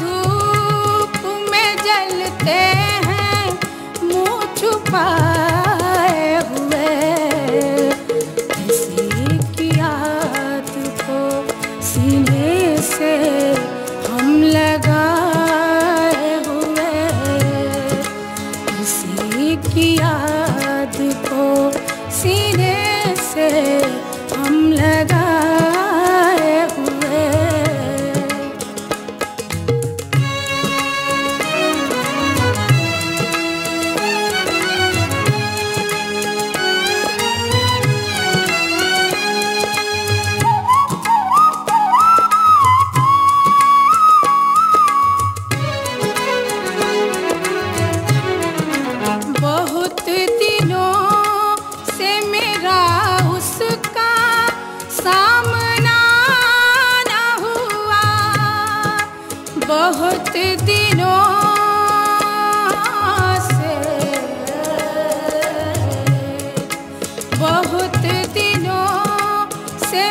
धूप में जलते हैं मुँह छुपा बहुत दिनों से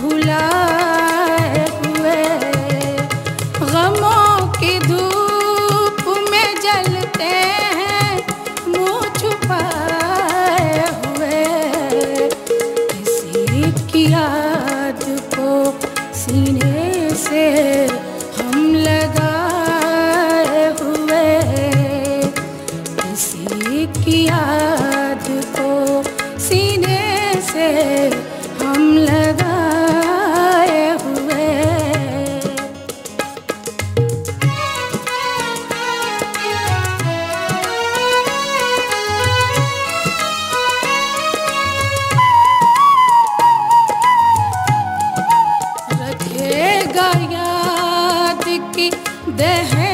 ভুলা की दहन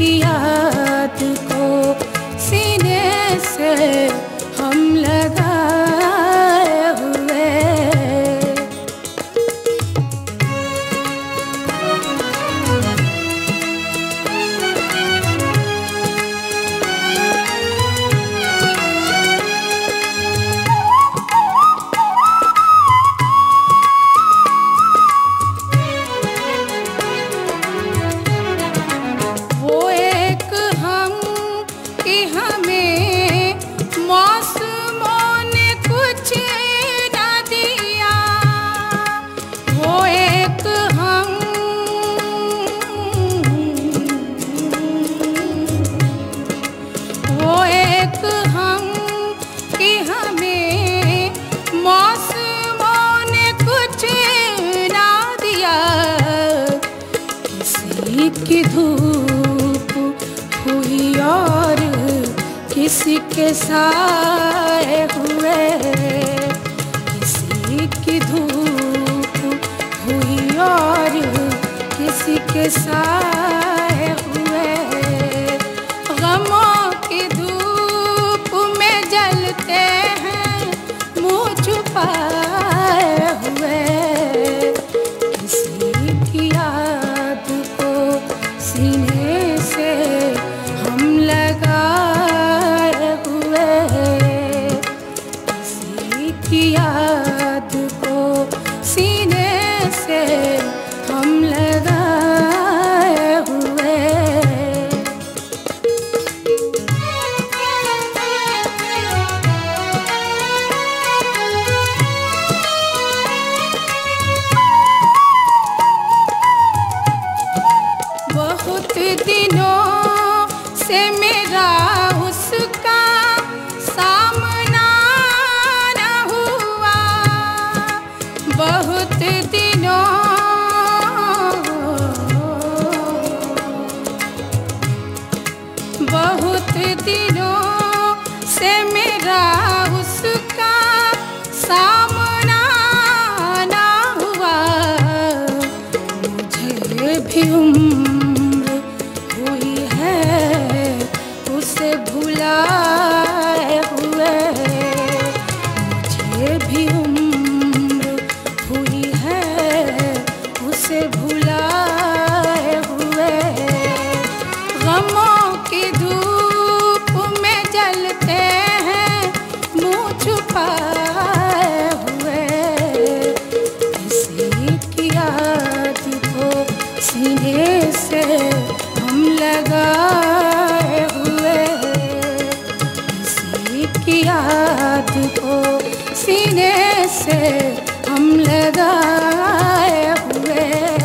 याद को की धूप हुई और किसी के साए हुए। किसी की धूप हुई और किसी के साथ पाए हुए। किसी की से हम लगाए हुए। किसी की याद से हम लगाए हुए।